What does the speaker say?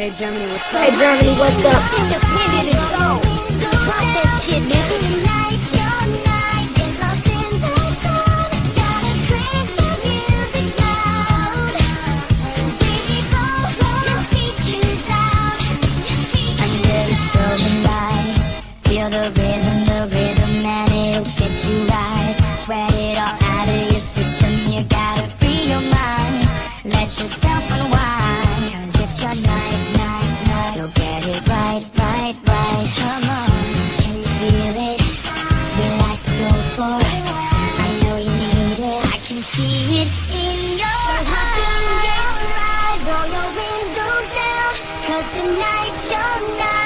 Hey Germany, what's up? Hey Germany, what's up? Independent and soul. Drop that shit, nigga. The rhythm, the rhythm, and it'll get you right. Sweat it all out of your system. You gotta free your mind. Let yourself unwind. Tonight's your night